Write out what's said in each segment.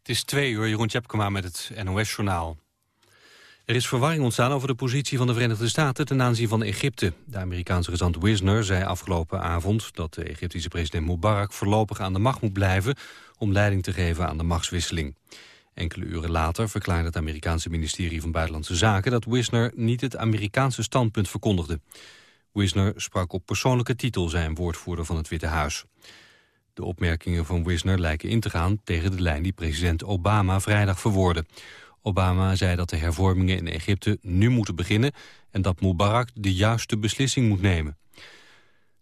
Het is twee uur, Jeroen Tjepkema met het NOS-journaal. Er is verwarring ontstaan over de positie van de Verenigde Staten ten aanzien van Egypte. De Amerikaanse gezant Wisner zei afgelopen avond dat de Egyptische president Mubarak voorlopig aan de macht moet blijven om leiding te geven aan de machtswisseling. Enkele uren later verklaarde het Amerikaanse ministerie van Buitenlandse Zaken dat Wisner niet het Amerikaanse standpunt verkondigde. Wisner sprak op persoonlijke titel, zijn woordvoerder van het Witte Huis. De opmerkingen van Wisner lijken in te gaan tegen de lijn die president Obama vrijdag verwoordde. Obama zei dat de hervormingen in Egypte nu moeten beginnen... en dat Mubarak de juiste beslissing moet nemen.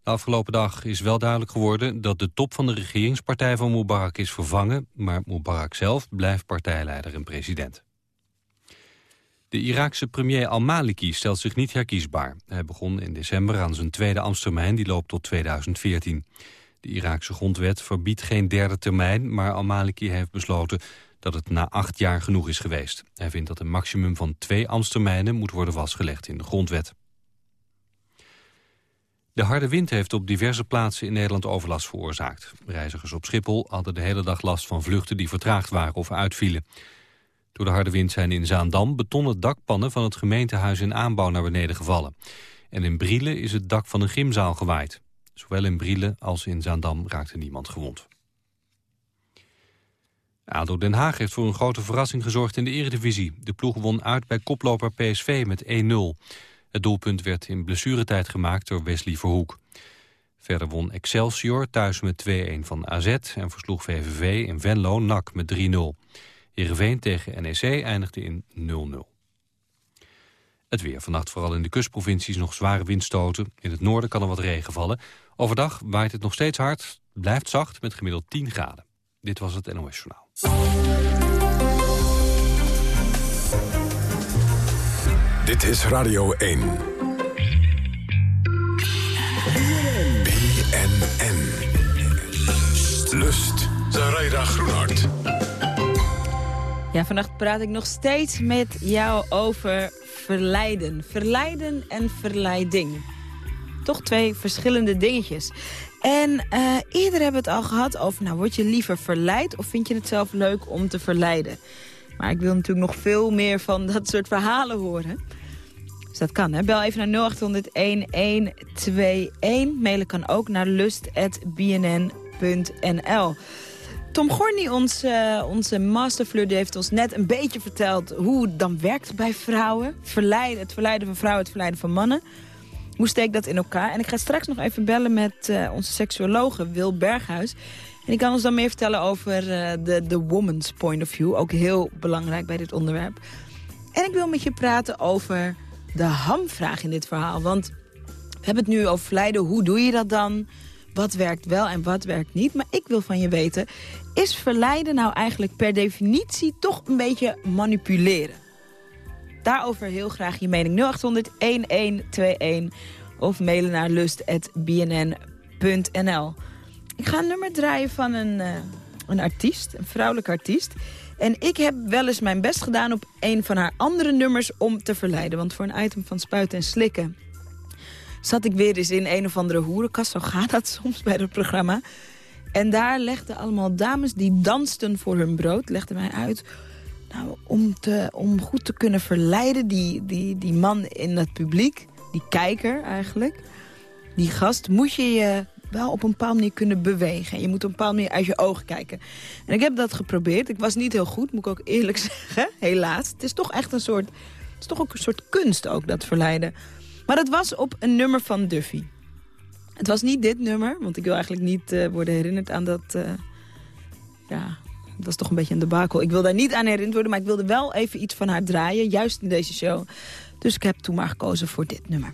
De afgelopen dag is wel duidelijk geworden dat de top van de regeringspartij van Mubarak is vervangen... maar Mubarak zelf blijft partijleider en president. De Iraakse premier al-Maliki stelt zich niet herkiesbaar. Hij begon in december aan zijn tweede ambtstermijn, die loopt tot 2014. De Iraakse grondwet verbiedt geen derde termijn... maar al-Maliki heeft besloten dat het na acht jaar genoeg is geweest. Hij vindt dat een maximum van twee ambtstermijnen moet worden vastgelegd in de grondwet. De harde wind heeft op diverse plaatsen in Nederland overlast veroorzaakt. Reizigers op Schiphol hadden de hele dag last van vluchten die vertraagd waren of uitvielen. Door de harde wind zijn in Zaandam betonnen dakpannen van het gemeentehuis in aanbouw naar beneden gevallen. En in Brielen is het dak van een gymzaal gewaaid. Zowel in Brielen als in Zaandam raakte niemand gewond. ADO Den Haag heeft voor een grote verrassing gezorgd in de eredivisie. De ploeg won uit bij koploper PSV met 1-0. Het doelpunt werd in blessuretijd gemaakt door Wesley Verhoek. Verder won Excelsior thuis met 2-1 van AZ... en versloeg VVV in Venlo NAC met 3-0. Heerenveen tegen NEC eindigde in 0-0. Het weer. Vannacht vooral in de kustprovincies nog zware windstoten. In het noorden kan er wat regen vallen. Overdag waait het nog steeds hard, blijft zacht met gemiddeld 10 graden. Dit was het NOS Journaal. Dit is Radio 1. BNN. Lust. Zaraida Groenhart. Ja, vannacht praat ik nog steeds met jou over verleiden. Verleiden en verleiding. Toch twee verschillende dingetjes. En uh, eerder hebben we het al gehad over, nou, word je liever verleid... of vind je het zelf leuk om te verleiden? Maar ik wil natuurlijk nog veel meer van dat soort verhalen horen. Dus dat kan, hè? Bel even naar 0800-1121. Mailen kan ook naar lust.bnn.nl. Tom Gorny, onze, onze masterfleur, die heeft ons net een beetje verteld... hoe het dan werkt bij vrouwen. Verleiden, het verleiden van vrouwen, het verleiden van mannen... Hoe steek dat in elkaar? En ik ga straks nog even bellen met uh, onze seksuologe Wil Berghuis. En die kan ons dan meer vertellen over uh, de, de woman's point of view. Ook heel belangrijk bij dit onderwerp. En ik wil met je praten over de hamvraag in dit verhaal. Want we hebben het nu over verleiden. Hoe doe je dat dan? Wat werkt wel en wat werkt niet? Maar ik wil van je weten, is verleiden nou eigenlijk per definitie toch een beetje manipuleren? Daarover heel graag je mening 0800 1121 of mailen naar lust.bnn.nl. Ik ga een nummer draaien van een, uh, een artiest, een vrouwelijke artiest. En ik heb wel eens mijn best gedaan op een van haar andere nummers om te verleiden. Want voor een item van spuiten en slikken zat ik weer eens in een of andere hoerenkast. Zo gaat dat soms bij het programma. En daar legden allemaal dames die dansten voor hun brood, legden mij uit nou, om, te, om goed te kunnen verleiden, die, die, die man in het publiek, die kijker eigenlijk, die gast, moet je je wel op een bepaalde manier kunnen bewegen. Je moet op een bepaalde manier uit je ogen kijken. En ik heb dat geprobeerd. Ik was niet heel goed, moet ik ook eerlijk zeggen. Helaas. Het is toch echt een soort... Het is toch ook een soort kunst ook, dat verleiden. Maar dat was op een nummer van Duffy. Het was niet dit nummer, want ik wil eigenlijk niet uh, worden herinnerd aan dat... Uh, ja, dat is toch een beetje een debakel. Ik wil daar niet aan herinnerd worden, maar ik wilde wel even iets van haar draaien. Juist in deze show. Dus ik heb toen maar gekozen voor dit nummer.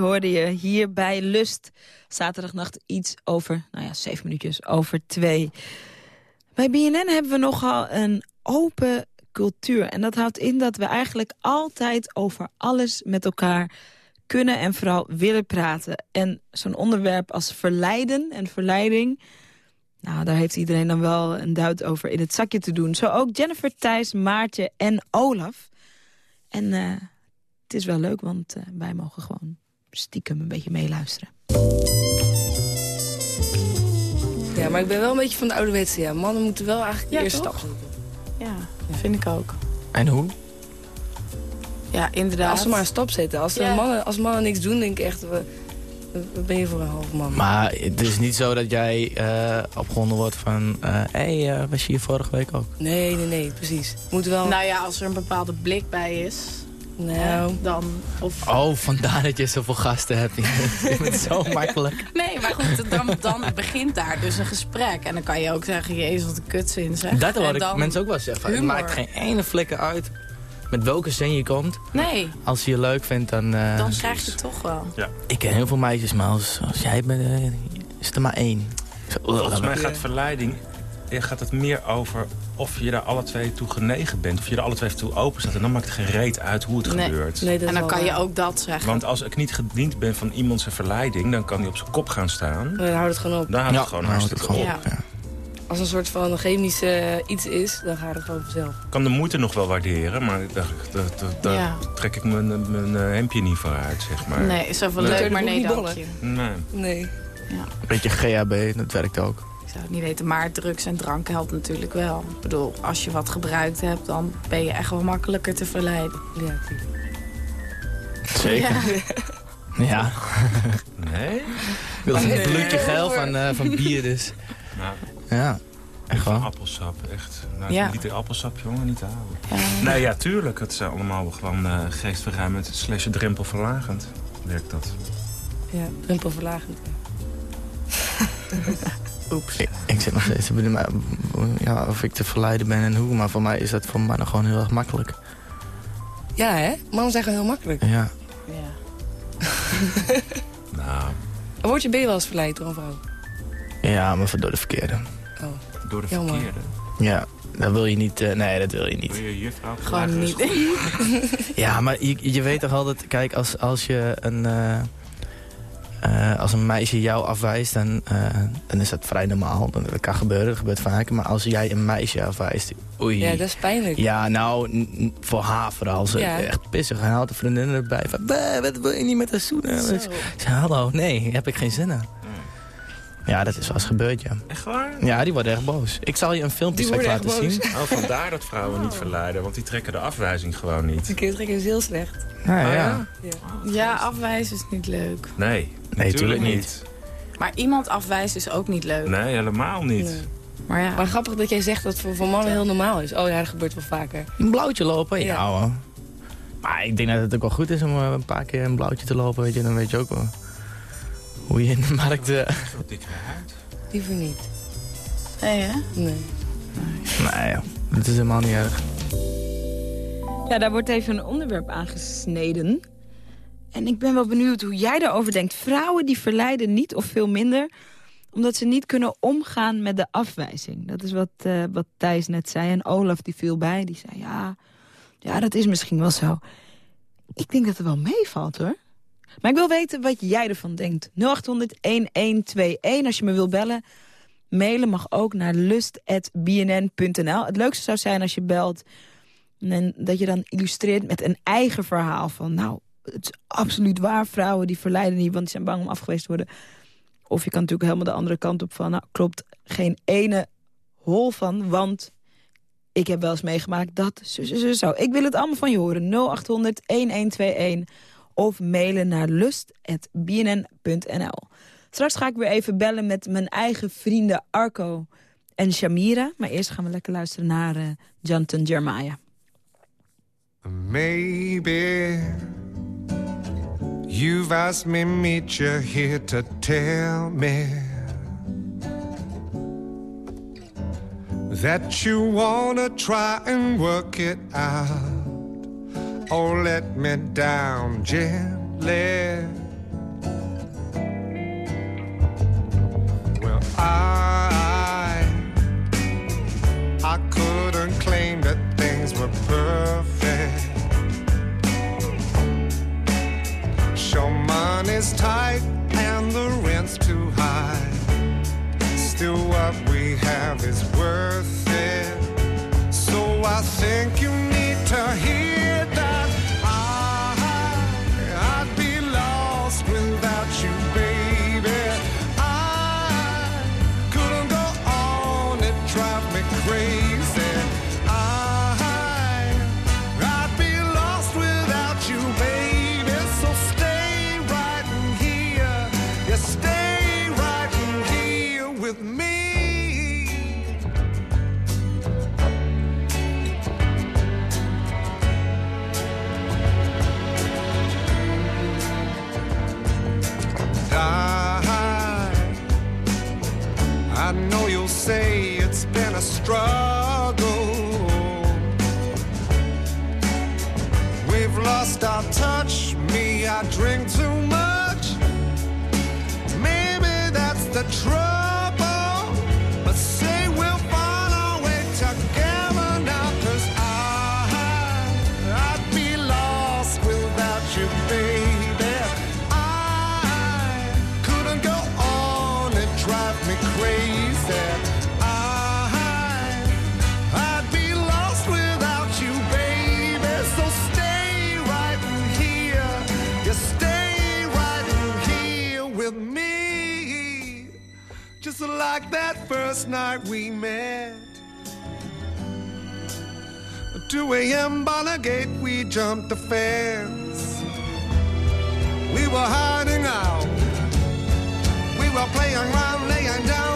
Hoorde je hier bij Lust. Zaterdagnacht iets over, nou ja, zeven minuutjes over twee. Bij BNN hebben we nogal een open cultuur. En dat houdt in dat we eigenlijk altijd over alles met elkaar kunnen en vooral willen praten. En zo'n onderwerp als verleiden en verleiding... Nou, daar heeft iedereen dan wel een duit over in het zakje te doen. Zo ook Jennifer, Thijs, Maartje en Olaf. En uh, het is wel leuk, want uh, wij mogen gewoon stiekem een beetje meeluisteren. Ja, maar ik ben wel een beetje van de ouderwetse. Ja. Mannen moeten wel eigenlijk ja, eerst stap Ja, vind ik ook. En hoe? Ja, inderdaad. Als ze maar een stap zetten. Als, ja. mannen, als mannen niks doen, denk ik echt... Wat ben je voor een half man? Maar het is niet zo dat jij uh, opgewonden wordt van... Hé, hey, uh, was je hier vorige week ook? Nee, nee, nee, precies. Moet wel... Nou ja, als er een bepaalde blik bij is... Nou, dan... Of... Oh, vandaar dat je zoveel gasten hebt. Je bent zo makkelijk. Nee, maar goed, dan, dan begint daar dus een gesprek. En dan kan je ook zeggen, jezus, wat een kutzin zeg. Dat hoor ik mensen ook wel zeggen. Het maakt geen ene flikker uit met welke zin je komt. Nee. Als je je leuk vindt, dan... Uh, dan krijg je het toch wel. Ja. Ik ken heel veel meisjes, maar als, als jij bent, uh, is er maar één. Volgens mij gaat verleiding gaat het meer over of je daar alle twee toe genegen bent. Of je er alle twee toe open staat. En dan maakt het geen reet uit hoe het nee. gebeurt. Nee, en dan kan je ook dat zeggen. Want als ik niet gediend ben van iemand zijn verleiding... dan kan hij op zijn kop gaan staan. Dan houdt het gewoon op. Dan houdt het gewoon hartstikke op. Ja. Als een soort van chemische iets is, dan gaat het gewoon vanzelf. Ik kan de moeite nog wel waarderen, maar daar, daar, daar, ja. trek ik mijn, mijn hemdje niet voor uit, zeg maar. Nee, zoveel nee. leuk, maar nee, dankje. Nee. Nee. Ja. Beetje GHB, dat werkt ook. Ik zou het niet weten, maar drugs en drank helpt natuurlijk wel. Ik bedoel, als je wat gebruikt hebt, dan ben je echt wel makkelijker te verleiden. Ja, Zeker. Ja. ja. Nee? Dat is een blukje geil van, uh, van bier dus. Nou. Ja. Echt wel? Appelsap, echt. Nou, ja. Een liter appelsap, jongen, niet te houden. Ja. Nee, ja, tuurlijk. Het is allemaal gewoon uh, geestverruimend slash drempelverlagend. Werkt dat. Ja, drempelverlagend. Oeps. Ik, ik, zit nog steeds te ja, of ik te verleiden ben en hoe. Maar voor mij is dat voor mannen gewoon heel erg makkelijk. Ja, hè? Mannen zijn gewoon heel makkelijk. Ja. Ja. nou. Word je, ben je wel eens verleid door een vrouw? Ja, maar door de verkeerde. Oh. Door de Jammer. verkeerde? Ja, dat wil je niet. Uh, nee, dat wil je niet. Wil je juffrouw Gewoon niet. ja, maar je, je weet toch altijd... Kijk, als, als je een... Uh, uh, als een meisje jou afwijst, dan, dan is dat vrij normaal. Dat kan gebeuren, dat gebeurt vaker. Maar als jij een meisje afwijst, oei. Ja, dat is pijnlijk. Ja, nou, voor haar vooral. Ze ja. echt pissig. En haalt de vriendinnen erbij. Van, wat wil je niet met haar zoenen? Zo. Zeg, hallo, nee, heb ik geen zin in. Ja, dat is wel eens gebeurd, ja. Echt waar? Ja, die worden echt boos. Ik zal je een filmpje straks laten zien. Oh, vandaar dat vrouwen niet verleiden, want die trekken de afwijzing gewoon niet. Die kinderen trekken is heel slecht. Ja, ja. ja. ja afwijzen is niet leuk. Nee, nee natuurlijk niet. niet. Maar iemand afwijzen is ook niet leuk. Nee, helemaal niet. Nee. Maar, ja. maar grappig dat jij zegt dat het voor, voor mannen heel normaal is. Oh ja, dat gebeurt wel vaker. Een blauwtje lopen? Ja, ja hoor. Maar ik denk dat het ook wel goed is om een paar keer een blauwtje te lopen, weet je. Dan weet je ook wel hoe je in de markt... Uh... Zo dikke huid. Liever niet. Nee, hè? Nee. Nee, joh. Dat is helemaal niet erg. Ja, daar wordt even een onderwerp aangesneden. En ik ben wel benieuwd hoe jij daarover denkt. Vrouwen die verleiden niet of veel minder... omdat ze niet kunnen omgaan met de afwijzing. Dat is wat, uh, wat Thijs net zei. En Olaf die viel bij. Die zei, ja, ja, dat is misschien wel zo. Ik denk dat het wel meevalt, hoor. Maar ik wil weten wat jij ervan denkt. 0800-1121 als je me wil bellen. Mailen mag ook naar lust.bnn.nl. Het leukste zou zijn als je belt... en dat je dan illustreert met een eigen verhaal van... nou, het is absoluut waar, vrouwen die verleiden niet... want die zijn bang om afgewezen te worden. Of je kan natuurlijk helemaal de andere kant op van... nou, klopt geen ene hol van, want ik heb wel eens meegemaakt dat... Zo, zo, zo. Ik wil het allemaal van je horen. 0800-1121 of mailen naar lust.bnn.nl. Straks ga ik weer even bellen met mijn eigen vrienden Arco en Shamira. Maar eerst gaan we lekker luisteren naar uh, Jonathan. Maybe you've asked me meet you here to tell me that you wanna try and work it out. Oh, let me down gently. Well, I I couldn't claim that things were perfect. Show money's tight and the rent's too high. Still, what we have is worth it. So I think you need to hear say it's been a struggle. We've lost our touch, me, I drink too much. Maybe that's the trouble. Like that first night we met. 2 a.m. Gate, we jumped the fence. We were hiding out. We were playing around, laying down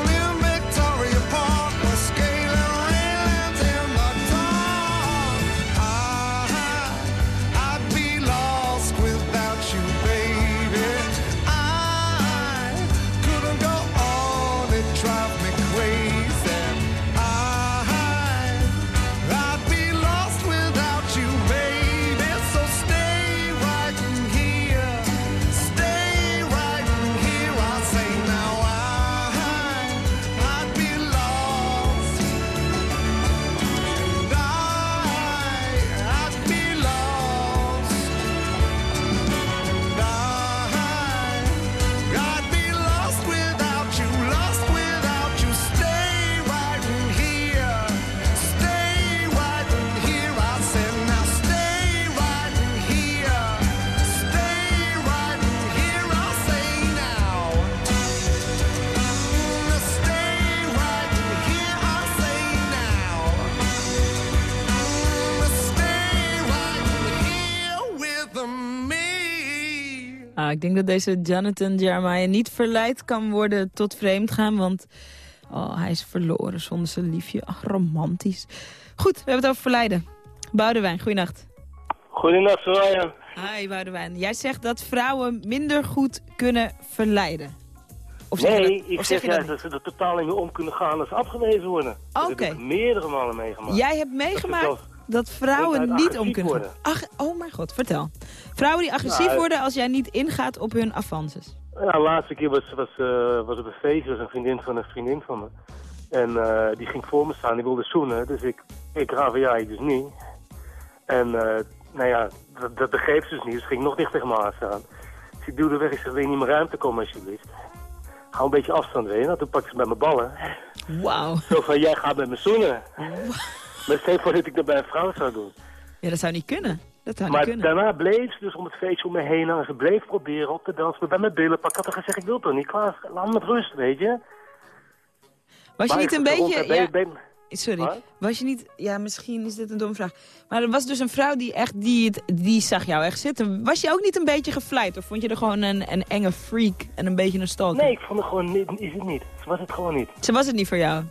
ik denk dat deze Jonathan Jeremiah niet verleid kan worden tot vreemd gaan, want oh, hij is verloren zonder zijn liefje. Ach, romantisch. Goed, we hebben het over verleiden. Boudewijn, goeienacht. Goedenacht, Soraya. Hi Boudewijn. Jij zegt dat vrouwen minder goed kunnen verleiden. Of Nee, dat- ik of zeg juist dat ze er totaal mee om kunnen gaan als ze afgewezen worden. Oké. ik meerdere malen meegemaakt. Jij hebt meegemaakt dat vrouwen niet om kunnen worden. Ach, oh mijn god, vertel. Vrouwen die agressief Nou, worden als jij niet ingaat op hun avances. Ja, de laatste keer was, was, eh, was op een feestje, was een vriendin van een vriendin van me. En eh, die ging voor me staan, die wilde zoenen. Dus ik, ik ja, ik dus niet. En eh, nou ja, dat, dat begreep ze dus niet. Dus ging nog dichter tegen me aan staan. Dus ik duwde weg, ik zeg, wil je niet meer ruimte komen alsjeblieft? Hou een beetje afstand, weet je. Nou, toen pakte ze bij mijn ballen. Wauw. Zo van, jij gaat met me zoenen. Maar stel voor dat ik dat bij een vrouw zou doen. Ja, dat zou niet kunnen. Dat zou Maar niet kunnen. daarna bleef ze dus om het feestje om me heen hangen. Ze bleef proberen op te dansen, bij mijn billen pakken. Ik had gezegd, ik wil toch niet, klaar, laat me met rust, weet je. Was je Maar niet een beetje... ben- ja, ben- sorry. Was je niet... Ja, misschien is dit een domme vraag. Maar er was dus een vrouw die echt... Die, het, die zag jou echt zitten. Was je ook niet een beetje gevleid? Of vond je er gewoon een, een enge freak en een beetje een stalker? Nee, ik vond het gewoon niet, is het niet. Ze was het gewoon niet. Ze was het niet voor jou?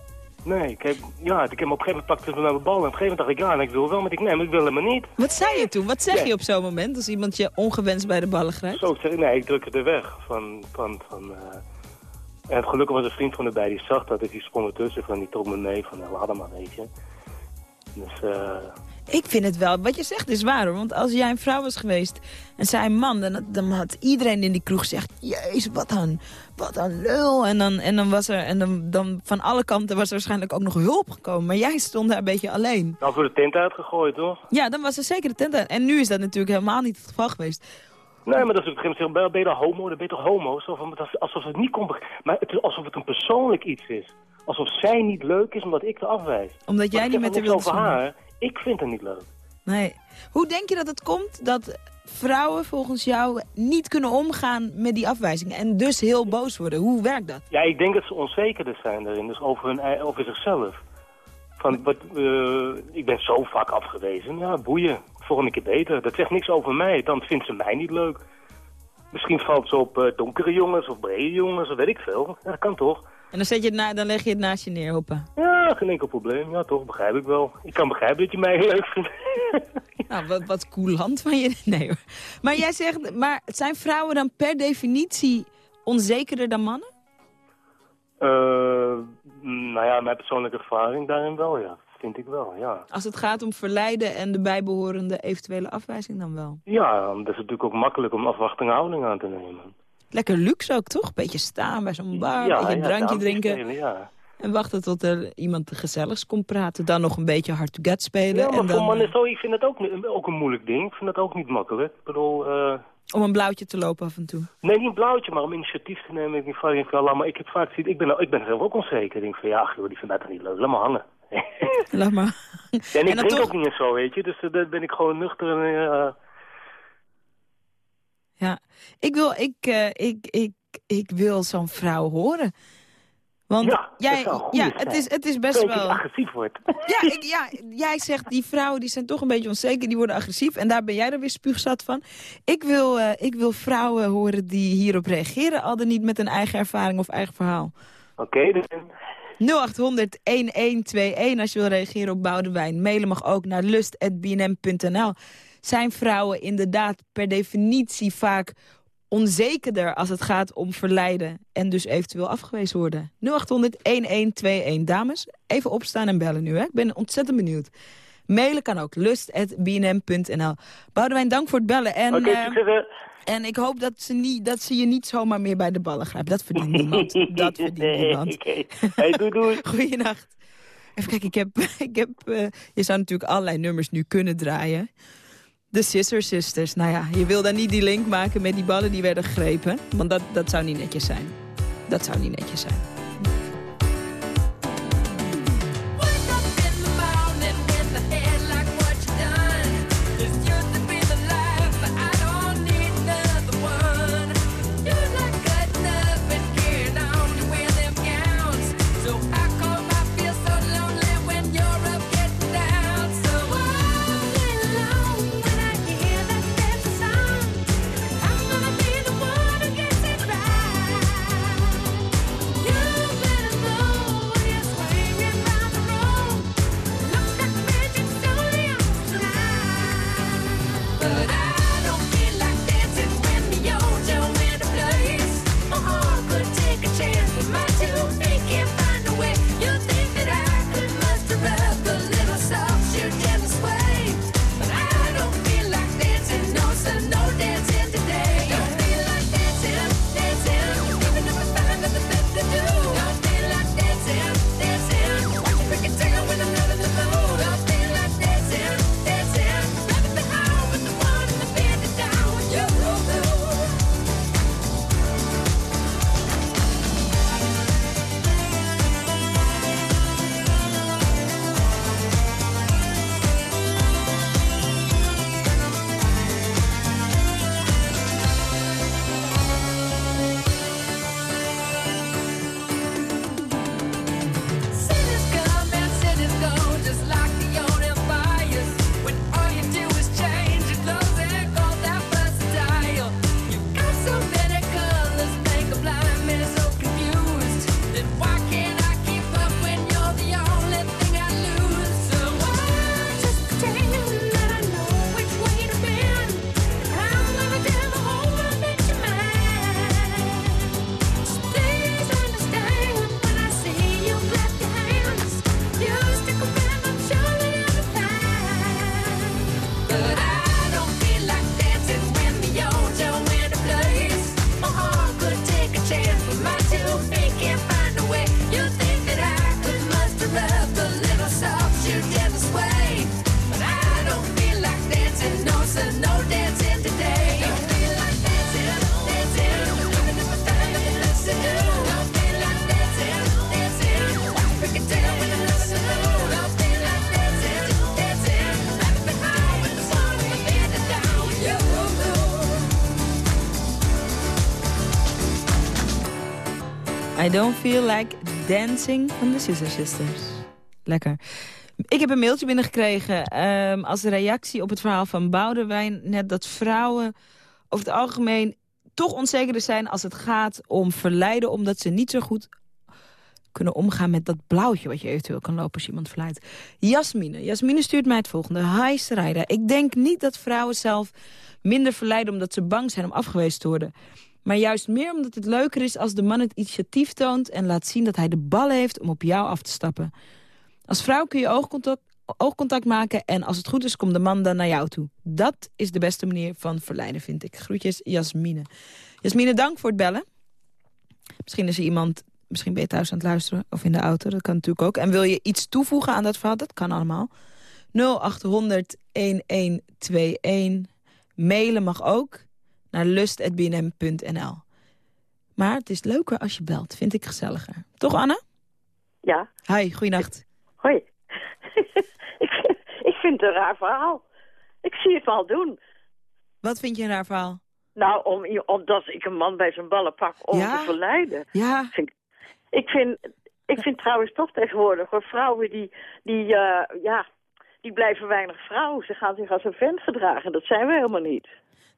Nee, ik heb, ja, ik heb me op een gegeven moment pakte naar mijn bal. En op een gegeven moment dacht ik, ja, en ik wil wel, maar ik, nee, maar ik wil hem niet. Wat zei je toen? Wat zeg Ja. je op zo'n moment als iemand je ongewenst bij de ballen grijpt? Zo, ik zeg, nee, ik druk het er weg. Van, van, van, eh. En gelukkig was een vriend van erbij, die zag dat. Dus die sprong ertussen van, die trok me mee van, nou, laat hem maar, weet je. Dus, eh. Ik vind het wel, wat je zegt is waar hoor. Want als jij een vrouw was geweest en zij een man... dan, dan had iedereen in die kroeg gezegd... Jezus, wat een, wat een lul. En, dan, en, dan was er, en dan, dan van alle kanten was er waarschijnlijk ook nog hulp gekomen. Maar jij stond daar een beetje alleen. Dan voor de tent uitgegooid, toch? Ja, dan was er zeker de tent uit. En nu is dat natuurlijk helemaal niet het geval geweest. Nee, maar dat is op een gegeven moment, ben je dan homo, dan ben je toch homo? Alsof, alsof het niet komt, maar het is alsof het een persoonlijk iets is. Alsof zij niet leuk is omdat ik ze afwijs. Omdat jij niet met haar wilt haar. Ik vind het niet leuk. Nee. Hoe denk je dat het komt dat vrouwen volgens jou niet kunnen omgaan met die afwijzing en dus heel boos worden? Hoe werkt dat? Ja, ik denk dat ze onzekerder zijn daarin, dus over, hun, over zichzelf. Van, wat, uh, ik ben zo vaak afgewezen, ja, boeien, volgende keer beter. Dat zegt niks over mij, dan vindt ze mij niet leuk. Misschien valt ze op uh, donkere jongens of brede jongens, of weet ik veel. Ja, dat kan toch? En dan, zet je het dan leg je het naast je neer, hoppa. Ja, geen enkel probleem. Ja, toch, begrijp ik wel. Ik kan begrijpen dat je mij leuk vindt. nou, wat, wat hand van je. Nee hoor. Maar jij zegt, maar zijn vrouwen dan per definitie onzekerder dan mannen? Uh, nou ja, mijn persoonlijke ervaring daarin wel, ja. Vind ik wel, ja. Als het gaat om verleiden en de bijbehorende eventuele afwijzing dan wel? Ja, dan is natuurlijk ook makkelijk om afwachting houding aan te nemen. Lekker luxe ook, toch? Beetje staan bij zo'n bar, ja, een drankje drinken. ja. En wachten tot er iemand gezelligs komt praten. Dan nog een beetje hard to get spelen. Ja, maar en dan... voor mannen zo, ik vind dat ook, ook een moeilijk ding. Ik vind dat ook niet makkelijk. Ik bedoel... Uh... Om een blauwtje te lopen af en toe? Nee, niet een blauwtje, maar om initiatief te nemen. Ik, denk van, ja, maar ik heb vaak gezien, ik ben, ik ben zelf ook onzeker. Ik denk van, ja, joh, die vindt dat niet leuk. Laat maar hangen. Laat maar. Ja, en ik drink toch... ook niet zo, weet je. Dus uh, dan ben ik gewoon nuchter en... Uh... Ja, ik wil, ik, uh, ik, ik ik wil zo'n vrouw horen. Want ja, jij, ja het, is, het is best wel... Dat agressief wordt. Ja, ik, ja, jij zegt die vrouwen die zijn toch een beetje onzeker, die worden agressief. En daar ben jij er weer spuugzat van. Ik wil, uh, ik wil vrouwen horen die hierop reageren, al dan niet met een eigen ervaring of eigen verhaal. Oké, okay, dus... 0800-1121 als je wil reageren op Boudewijn. Mailen mag ook naar lust.bnm.nl. Zijn vrouwen inderdaad per definitie vaak onzekerder als het gaat om verleiden en dus eventueel afgewezen worden. 0800-1121. Dames, even opstaan en bellen nu. Hè? Ik ben ontzettend benieuwd. Mailen kan ook, lust.bnm.nl. Boudewijn, dank voor het bellen. En, okay, uh, en ik hoop dat ze, niet, dat ze je niet zomaar meer bij de ballen grijpt. Dat verdient niemand. dat verdient niemand. Hey, doei doei. Goeienacht. Even kijken, ik heb, ik heb, uh, je zou natuurlijk allerlei nummers nu kunnen draaien. De Scissor Sisters. Nou ja, je wil dan niet die link maken met die ballen die werden gegrepen. Want dat, dat zou niet netjes zijn. Dat zou niet netjes zijn. I don't feel like dancing van de Scissor Sisters. Lekker. Ik heb een mailtje binnengekregen um, als reactie op het verhaal van Boudewijn. Net dat vrouwen over het algemeen toch onzekerder zijn als het gaat om verleiden... omdat ze niet zo goed kunnen omgaan met dat blauwtje... wat je eventueel kan lopen als iemand verleidt. Jasmine. Jasmine stuurt mij het volgende. Hi Sarayda. Ik denk niet dat vrouwen zelf minder verleiden... omdat ze bang zijn om afgewezen te worden. Maar juist meer omdat het leuker is als de man het initiatief toont... en laat zien dat hij de ballen heeft om op jou af te stappen. Als vrouw kun je oogcontact, oogcontact maken en als het goed is komt de man dan naar jou toe. Dat is de beste manier van verleiden, vind ik. Groetjes, Jasmine. Jasmine, dank voor het bellen. Misschien is er iemand, misschien ben je thuis aan het luisteren of in de auto, dat kan natuurlijk ook. En wil je iets toevoegen aan dat verhaal, dat kan allemaal. 0800 1121. Mailen mag ook naar lust.bnm.nl. Maar het is leuker als je belt, vind ik gezelliger. Toch, Anna? Ja. Hi, goeienacht. Hoi. ik, ik vind het een raar verhaal. Ik zie het wel doen. Wat vind je een raar verhaal? Nou, om, omdat ik een man bij zijn ballen pak om te verleiden. Ja. Vind, ik, vind, ik vind trouwens toch tegenwoordig hoor, vrouwen die, die, uh, ja, die blijven weinig vrouwen. Ze gaan zich als een vent gedragen. Dat zijn we helemaal niet.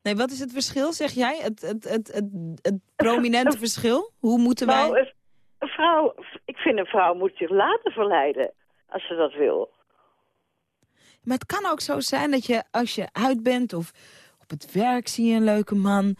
Nee, wat is het verschil, zeg jij? Het, het, het, het, het prominente verschil? Hoe moeten wij... Nou, een vrouw, ik vind een vrouw moet zich laten verleiden als ze dat wil. Maar het kan ook zo zijn dat je, als je uit bent of op het werk zie je een leuke man...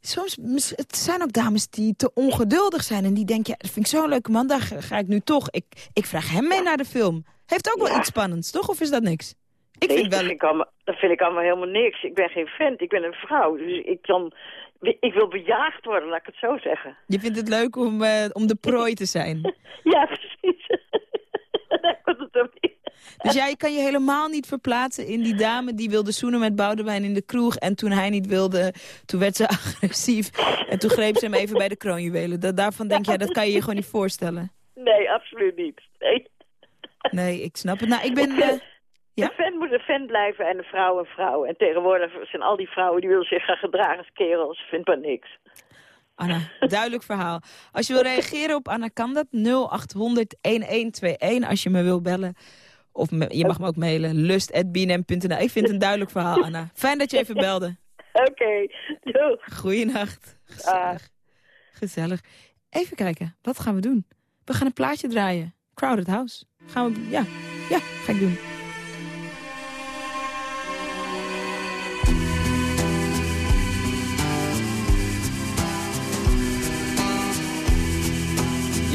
Soms, het zijn ook dames die te ongeduldig zijn en die denken, ja, dat vind ik zo'n leuke man, daar ga ik nu toch. Ik, ik vraag hem mee naar de film. Heeft ook wel iets spannends, toch? Of is dat niks? Ik vind wel... dat, vind ik allemaal, dat vind ik allemaal helemaal niks. Ik ben geen vent, ik ben een vrouw. Dus ik, kan, ik wil bejaagd worden, laat ik het zo zeggen. Je vindt het leuk om, uh, om de prooi te zijn? ja, precies. Daar komt het op niet. Dus jij kan je helemaal niet verplaatsen in die dame die wilde zoenen met Boudewijn in de kroeg. En toen hij niet wilde, toen werd ze agressief. En toen greep ze hem even bij de kroonjuwelen. Dat, daarvan denk jij, dat kan je je gewoon niet voorstellen. Nee, absoluut niet. Nee, nee ik snap het. Nou, ik ben... Uh, ja? Een fan moet een fan blijven en een vrouw een vrouw. En tegenwoordig zijn al die vrouwen die willen zich gaan gedragen als kerels. Vindt maar niks. Anna, duidelijk verhaal. Als je wil reageren op Anna, kan dat 0800-1121 als je me wil bellen. Of je mag me ook mailen, lust.bnm.nl. Ik vind het een duidelijk verhaal, Anna. Fijn dat je even belde. Oké, okay, doeg. Goeienacht. Gezellig. Gezellig. Even kijken, wat gaan we doen? We gaan een plaatje draaien. Crowded House. Gaan we, ja, ja, ga ik doen.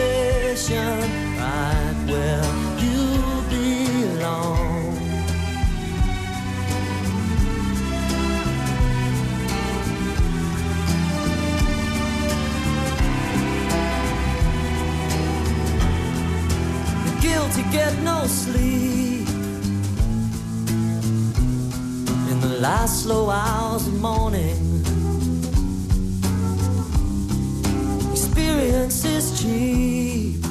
temptation, right where you belong. The guilty get no sleep in the last slow hours of morning. Experience is cheap.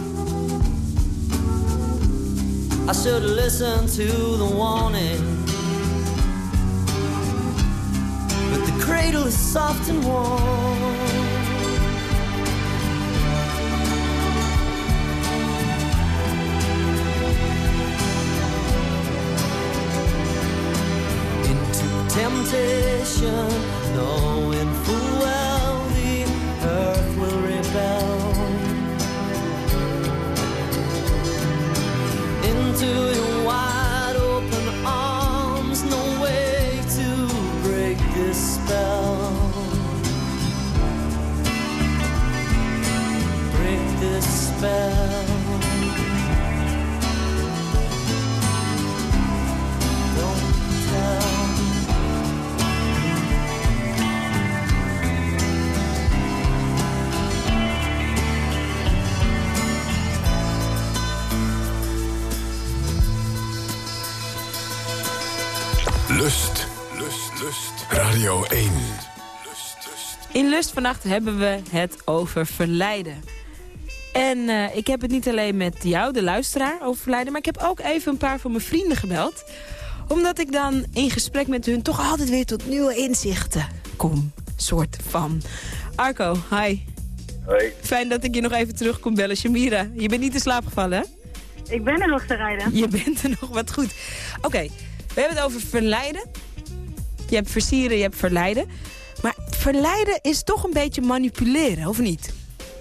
I should listen to the warning. But the cradle is soft and warm. into temptation, knowing full well Lust. Lust. Lust. Radio 1. In Lust vannacht hebben we het over verleiden. En eh, ik heb het niet alleen met jou, de luisteraar, over verleiden... maar ik heb ook even een paar van mijn vrienden gebeld. Omdat ik dan in gesprek met hun toch altijd weer tot nieuwe inzichten kom. Soort van. Arco, hi. Hoi. Fijn dat ik je nog even terug kon bellen. Shamira, je bent niet in slaap gevallen, hè? Ik ben er nog te rijden. Je bent er nog wat goed. Oké, we hebben het over verleiden. Je hebt versieren, je hebt verleiden. Maar verleiden is toch een beetje manipuleren, of niet?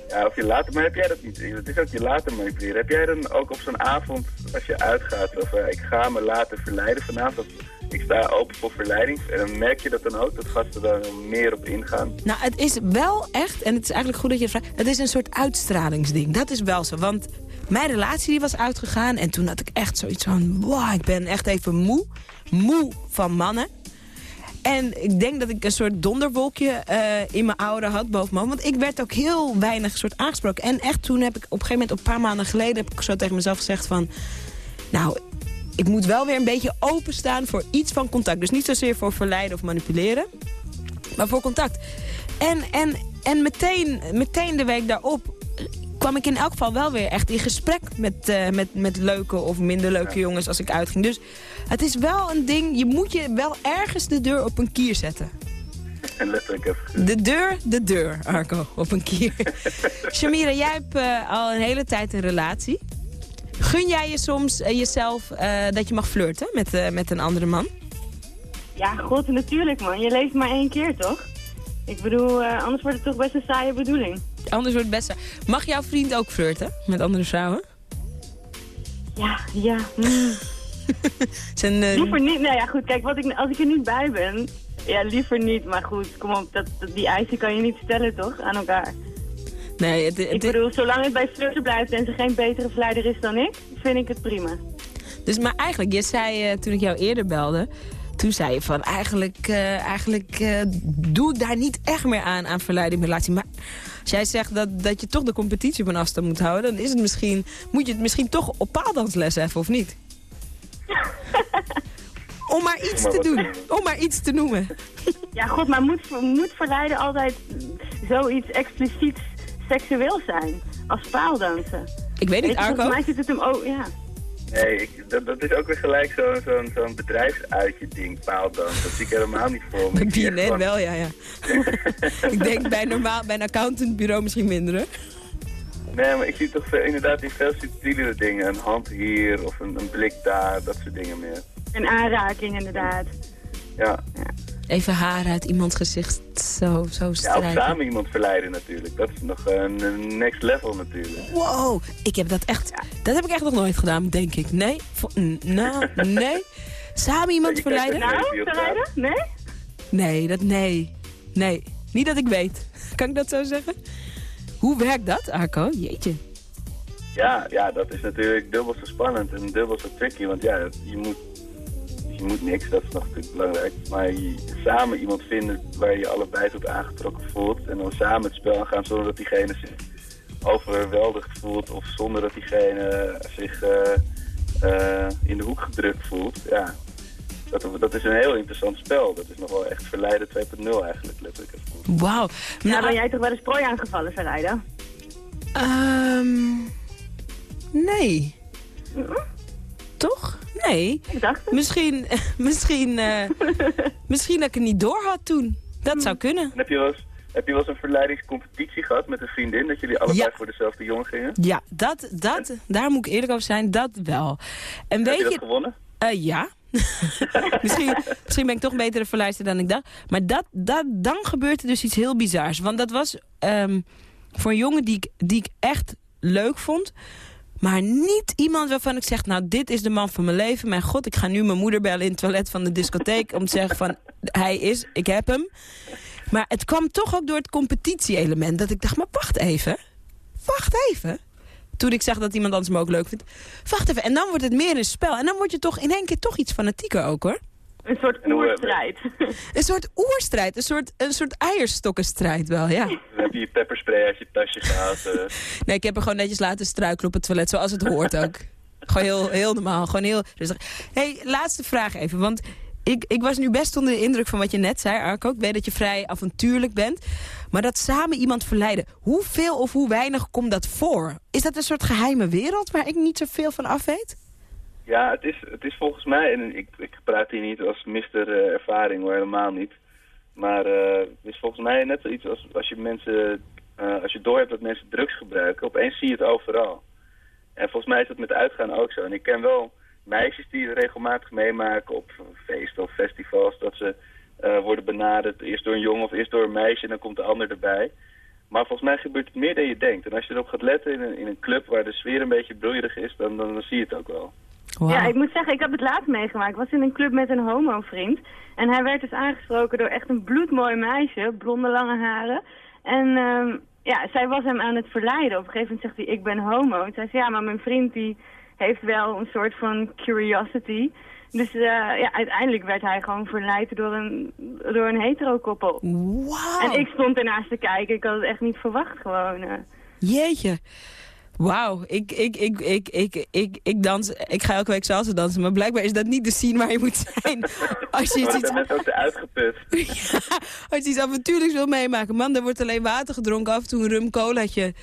Ja, of je later, maar heb jij dat niet? Het is ook je later manipuleren. Heb jij dan ook op zo'n avond, als je uitgaat, of eh, ik ga me laten verleiden vanavond, ik sta open voor verleiding, en dan merk je dat dan ook, dat gasten daar meer op ingaan? Nou, het is wel echt, en het is eigenlijk goed dat je het vraagt... het is een soort uitstralingsding. Dat is wel zo, want mijn relatie die was uitgegaan... en toen had ik echt zoiets van, wow, ik ben echt even moe. Moe van mannen. En ik denk dat ik een soort donderwolkje eh, in mijn aura had boven. Want ik werd ook heel weinig soort aangesproken. En echt toen heb ik op een gegeven moment, een paar maanden geleden... heb ik zo tegen mezelf gezegd van... Nou, ik moet wel weer een beetje openstaan voor iets van contact. Dus niet zozeer voor verleiden of manipuleren. Maar voor contact. En, en, en meteen, meteen de week daarop kwam ik in elk geval wel weer echt in gesprek met, eh, met, met leuke of minder leuke jongens als ik uitging. Dus het is wel een ding, je moet je wel ergens de deur op een kier zetten. En letterlijk even. De deur, de deur, Arco, op een kier. Shamira, jij hebt eh, al een hele tijd een relatie. Gun jij je soms eh, jezelf eh, dat je mag flirten met, eh, met een andere man? Ja, god, natuurlijk man. Je leeft maar één keer, toch? Ik bedoel, eh, anders wordt het toch best een saaie bedoeling. Anders wordt het best... Mag jouw vriend ook flirten met andere vrouwen? Ja, ja. mm. Zijn, eh, Liever niet. Nou ja, goed, kijk, wat ik, als ik er niet bij ben... Ja, liever niet, maar goed, kom op, dat, dat- die eisen kan je niet stellen, toch, aan elkaar. Nee, het, het- Ik bedoel, zolang het bij flirten blijft en ze geen betere verleider is dan ik, vind ik het prima. Dus, maar eigenlijk, je zei eh, toen ik jou eerder belde... Toen zei je van, eigenlijk, eh, eigenlijk doe ik daar niet echt meer aan, aan verleiding in relatie. Maar als jij zegt dat, dat je toch de competitie op een afstand moet houden... dan is het misschien, moet je het misschien toch op paaldansles even, of niet? Om maar iets te doen. Om maar iets te noemen. Ja, god, maar moet, moet verleiden altijd zoiets expliciet seksueel zijn? Als paaldansen? Ik weet niet, je, Volgens Arco. mij zit het hem ook, ja. Nee, ik, dat, dat is ook weer gelijk zo'n zo'n zo'n bedrijfsuitje ding, paaldans. Dat zie ik helemaal niet voor me. Bij Ik gewoon- wel, ja, ja. ik denk bij, normaal, bij een accountantbureau misschien minder, hè? Nee, maar ik zie toch veel, inderdaad die veel subtielere dingen. Een hand hier of een, een blik daar, dat soort dingen meer. Een aanraking inderdaad. Ja. Even haar uit iemands gezicht. Zo, zo Ja, of strijken. samen iemand verleiden natuurlijk. Dat is nog een, een next level natuurlijk. Wow, ik heb dat echt... Dat heb ik echt nog nooit gedaan, denk ik. Nee? Nou, nee. Samen iemand verleiden? Nou, verleiden? Nee? Nee, dat nee. Nee, niet dat ik weet. Kan ik dat zo zeggen? Hoe werkt dat, Arco? Jeetje. Ja, ja, dat is natuurlijk dubbel zo spannend en dubbel zo tricky. Want ja, je moet, je moet niks, dat is nog natuurlijk belangrijk. Maar je, samen iemand vinden waar je je allebei tot aangetrokken voelt. En dan samen het spel aangaan zonder dat diegene zich overweldigd voelt. Of zonder dat diegene zich eh, eh, in de hoek gedrukt voelt. Ja, dat, dat is een heel interessant spel. Dat is nog wel echt verleiden 2.0 eigenlijk, letterlijk. Wauw. Nou, ben jij toch wel eens prooi aangevallen, verleiden? Ehm nee. Toch? Nee. Ik dacht Misschien, misschien, eh, misschien dat ik het niet door had toen. Dat zou kunnen. En heb je wel eens, heb je wel eens een verleidingscompetitie gehad met een vriendin? Dat jullie allebei Ja. voor dezelfde jongen gingen? Ja, dat, dat, daar moet ik eerlijk over zijn, dat wel. En weet heb je dat je... gewonnen? Eh, ja. misschien, misschien ben ik toch een betere verleider dan ik dacht. Maar dat, dat, dan gebeurt er dus iets heel bizars. Want dat was ehm, voor een jongen die ik, die ik echt leuk vond. Maar niet iemand waarvan ik zeg, nou dit is de man van mijn leven. Mijn god, ik ga nu mijn moeder bellen in het toilet van de discotheek... om te zeggen van, hij is, ik heb hem. Maar het kwam toch ook door het competitie-element. Dat ik dacht, maar wacht even. Wacht even. Toen ik zag dat iemand anders me ook leuk vindt. Wacht even, en dan wordt het meer een spel. En dan word je toch in één keer toch iets fanatieker ook, hoor. Een soort oerstrijd. Een soort oerstrijd, een soort, een soort eierstokkenstrijd wel, ja. Dan heb je je pepperspray uit je tasje gehaald. eh. Nee, ik heb er gewoon netjes laten struikelen op het toilet, zoals het hoort ook. Gewoon heel, heel normaal, gewoon heel rustig. hey, laatste vraag even, want ik, ik was nu best onder de indruk van wat je net zei, Arco. Ik weet dat je vrij avontuurlijk bent. Maar dat samen iemand verleiden, hoeveel of hoe weinig komt dat voor? Is dat een soort geheime wereld waar ik niet zoveel van af weet? Ja, het is, het is volgens mij, en ik, ik praat hier niet als mister eh, ervaring hoor, helemaal niet. Maar eh, het is volgens mij net zoiets als als je mensen, eh, als je doorhebt dat mensen drugs gebruiken, opeens zie je het overal. En volgens mij is dat met uitgaan ook zo. En ik ken wel meisjes die het regelmatig meemaken op feesten of festivals, dat ze worden benaderd eerst door een jongen of eerst door een meisje en dan komt de ander erbij. Maar volgens mij gebeurt het meer dan je denkt. En als je erop gaat letten in een, in een club waar de sfeer een beetje broeierig is, dan, dan zie je het ook wel. Ja, ik moet zeggen, ik heb het laatst meegemaakt. Ik was in een club met een homo-vriend. En hij werd dus aangesproken door echt een bloedmooi meisje, blonde lange haren. En ehm, ja, zij was hem aan het verleiden. Op een gegeven moment zegt hij, ik ben homo. En zij zei, ja, maar mijn vriend die heeft wel een soort van curiosity. Dus eh, ja, uiteindelijk werd hij gewoon verleid door een, door een hetero-koppel. Wauw. En ik stond ernaast te kijken. Ik had het echt niet verwacht gewoon. eh. Jeetje. Wauw, ik, ik, ik, ik, ik, ik, ik dans, ik ga elke week salsa dansen, maar blijkbaar is dat niet de scene waar je moet zijn. Als je ik iets, ben net ook te uitgeput. als je iets avontuurlijks wil meemaken. Man, er wordt alleen water gedronken, af en toe een rum colaatje.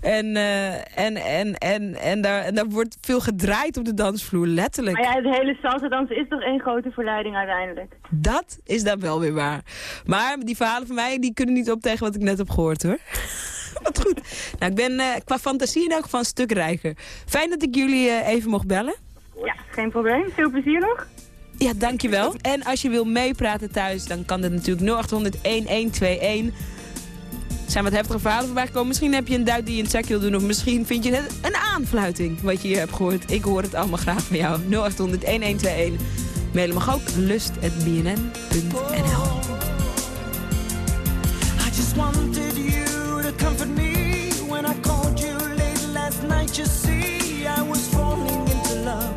En, eh, en, en, en, en, daar, en daar wordt veel gedraaid op de dansvloer, letterlijk. Maar ja, het hele salsa dansen is toch één grote verleiding uiteindelijk. Dat is dan wel weer waar. Maar die verhalen van mij, die kunnen niet op tegen wat ik net heb gehoord, hoor. wat goed. Nou, ik ben eh, qua fantasie in elk geval een stuk rijker. Fijn dat ik jullie eh, even mocht bellen. Ja, geen probleem. Veel plezier nog. Ja, dankjewel. En als je wil meepraten thuis, dan kan dat natuurlijk 0800-1121. Er zijn wat heftige verhalen voorbij gekomen. Misschien heb je een duit die je in het zakje wil doen. Of misschien vind je het een aanfluiting wat je hier hebt gehoord. Ik hoor het allemaal graag van jou. 0800-1121. Mailen mag ook lust.bnn.nl I just wanted you night. You see, I was falling into love.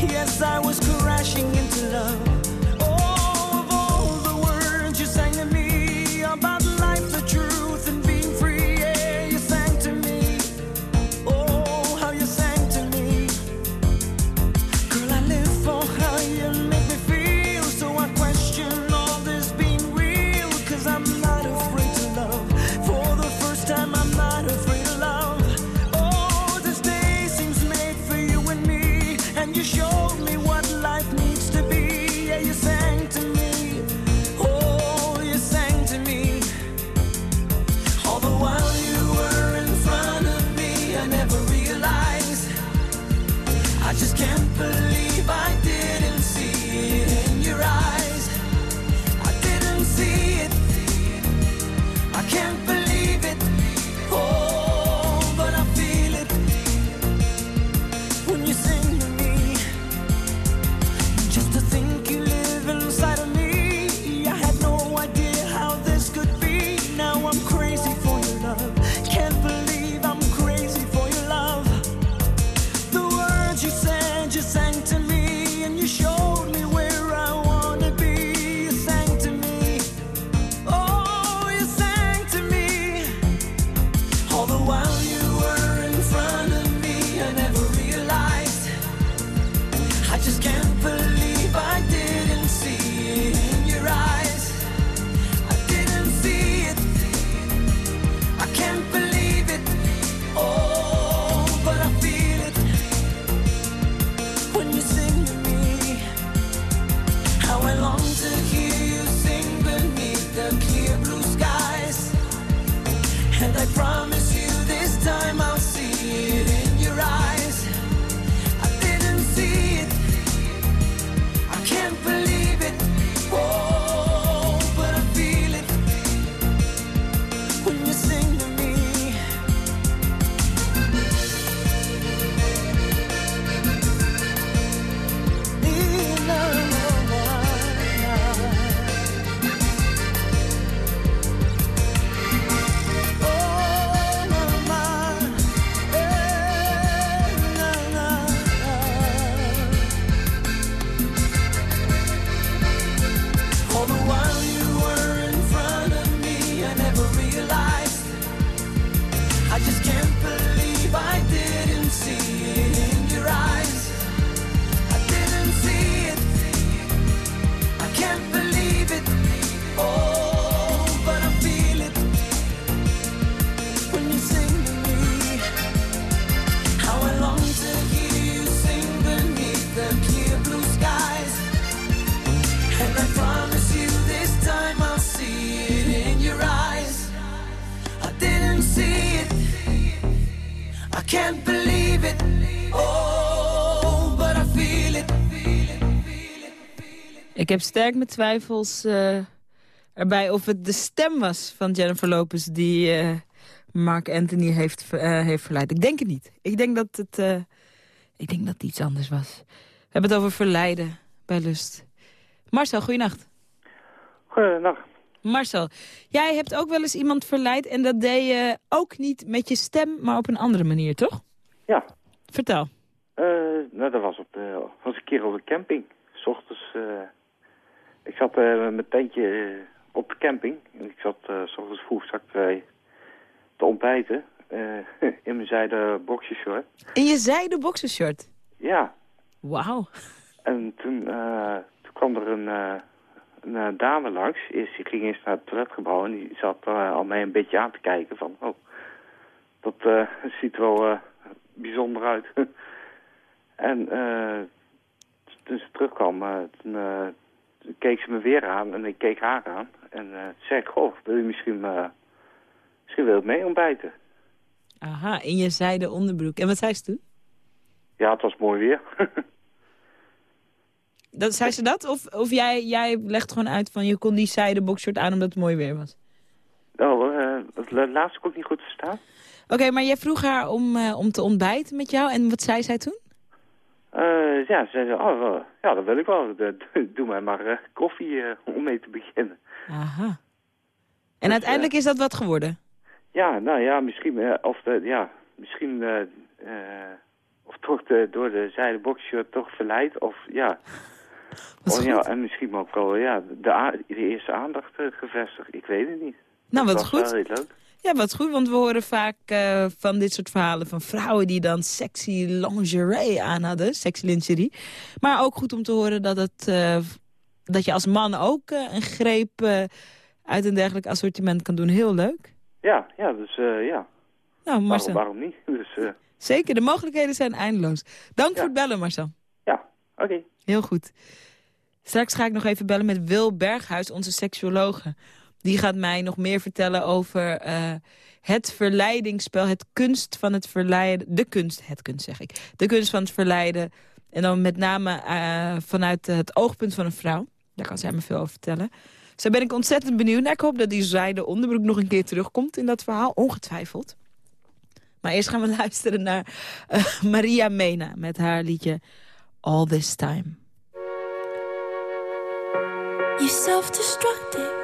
Yes, I was crashing into love. Heb sterk mijn twijfels eh, erbij of het de stem was van Jennifer Lopez... die eh, Mark Anthony heeft, eh, heeft verleid. Ik denk het niet. Ik denk dat het, ik denk dat het iets anders was. We hebben het over verleiden bij Lust. Marcel, goeienacht. Goedendag. Marcel, jij hebt ook wel eens iemand verleid... en dat deed je ook niet met je stem, maar op een andere manier, toch? Ja. Vertel. Nou, dat was, op was een keer op een camping. S ochtends, ik zat eh, met mijn tentje eh, op de camping. En ik zat eh, s ochtends vroeg zat te ontbijten in mijn zijde boxershort. In je zijde boxershort? Ja. Wauw. En toen, eh, toen kwam er een, een dame langs. Eerst, die ging eerst naar het toiletgebouw en die zat al mij een beetje aan te kijken van... Oh, dat ziet er wel bijzonder uit. en eh, toen ze terugkwam, toen, toen keek ze me weer aan en ik keek haar aan. En toen zei ik, goh, wil je misschien, eh, misschien wil je mee ontbijten? Aha, in je zijde onderbroek. En wat zei ze toen? Ja, het was mooi weer. Dat, zei ze dat? Of, of jij, jij legt gewoon uit van je kon die zijde boxshort aan omdat het mooi weer was? oh, het la- laatste kon ik niet goed verstaan. Oké, maar jij vroeg haar om, eh, om te ontbijten met jou. En wat zei zij toen? Eh, ja, ze zei, oh, ja, dat wil ik wel. Doe mij maar eh, koffie eh, om mee te beginnen. Aha. En uiteindelijk is dat wat geworden? Ja, nou ja, misschien, of de, ja, misschien, of toch de, door de zijde boxshirt toch verleid, of ja. Oh, ja, en misschien ook wel, ja, de, de eerste aandacht gevestigd. Ik weet het niet. Nou, Dat wat was goed. wel heel leuk. Ja, wat goed, want we horen vaak eh, van dit soort verhalen van vrouwen die dan sexy lingerie aan hadden, sexy lingerie. Maar ook goed om te horen dat, het, eh, dat je als man ook eh, een greep uit een dergelijk assortiment kan doen. Heel leuk. Ja, ja, dus ja. Nou, Waarom, Marcel. waarom niet? Dus, Zeker, de mogelijkheden zijn eindeloos. Dank voor het bellen, Marcel. ja, oké. Heel goed. Straks ga ik nog even bellen met Wil Berghuis, onze seksuologe. Die gaat mij nog meer vertellen over eh, het verleidingsspel. Het kunst van het verleiden. De kunst, het kunst zeg ik. De kunst van het verleiden. En dan met name eh, vanuit het oogpunt van een vrouw. Daar kan zij me veel over vertellen. Daar ben ik ontzettend benieuwd naar. Ik hoop dat die zijde onderbroek nog een keer terugkomt in dat verhaal. Ongetwijfeld. Maar eerst gaan we luisteren naar eh, Maria Mena met haar liedje All This Time. You self-destructive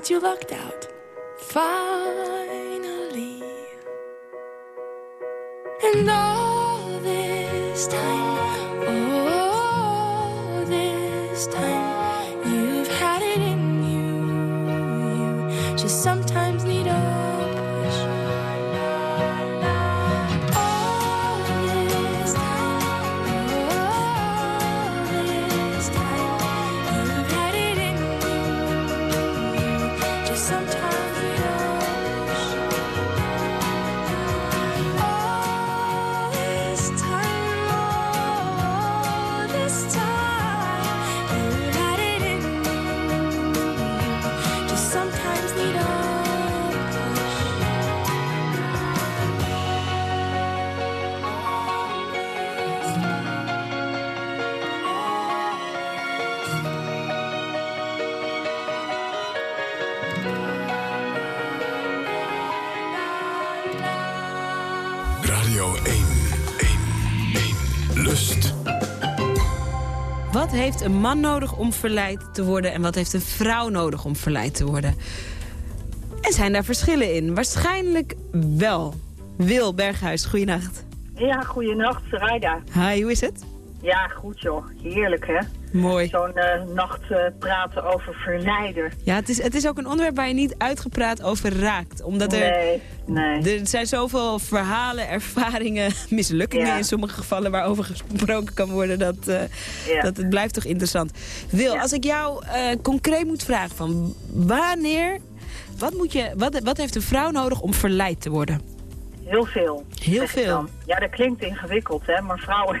Besides, you lucked out. Heeft een man nodig om verleid te worden... en wat heeft een vrouw nodig om verleid te worden? En zijn daar verschillen in? Waarschijnlijk wel. Wil Berghuis, goeienacht. Ja, goeienacht, Sarayda. Hi, hoe is het? Ja, goed joh. Heerlijk hè? Mooi. Zo'n eh, nacht eh, praten over verleider. Ja, het is, het is ook een onderwerp waar je niet uitgepraat over raakt. Omdat er, Nee, nee. er zijn zoveel verhalen, ervaringen, mislukkingen Ja. in sommige gevallen... waarover gesproken kan worden, dat, eh, Ja. dat het blijft toch interessant. Wil, als ik jou concreet moet vragen van wanneer... Wat, moet je, wat, wat heeft een vrouw nodig om verleid te worden? Heel veel. Heel veel. Ja, dat klinkt ingewikkeld, hè. Maar vrouwen,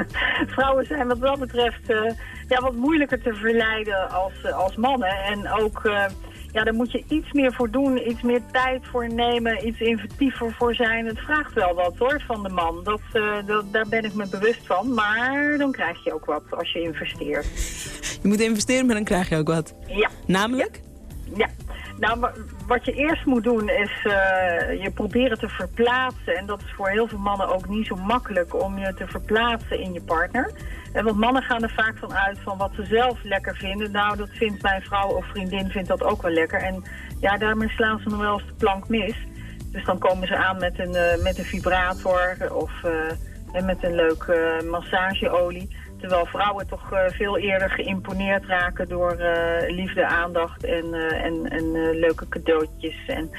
vrouwen zijn wat dat betreft eh, ja, wat moeilijker te verleiden als, eh, als mannen. En ook, eh, ja, daar moet je iets meer voor doen, iets meer tijd voor nemen, iets inventiever voor zijn. Het vraagt wel wat, hoor, van de man. Dat, dat, daar ben ik me bewust van. Maar dan krijg je ook wat als je investeert. Je moet investeren, maar dan krijg je ook wat. Ja. Namelijk? Ja, nou, wa- wat je eerst moet doen is eh, je proberen te verplaatsen. En dat is voor heel veel mannen ook niet zo makkelijk om je te verplaatsen in je partner. En want mannen gaan er vaak van uit van wat ze zelf lekker vinden. Nou, dat vindt mijn vrouw of vriendin vindt dat ook wel lekker. En ja, daarmee slaan ze nog wel eens de plank mis. Dus dan komen ze aan met een, eh, met een vibrator of eh, met een leuke massageolie. Terwijl vrouwen toch eh, veel eerder geïmponeerd raken door eh, liefde, aandacht en, eh, en, en leuke cadeautjes en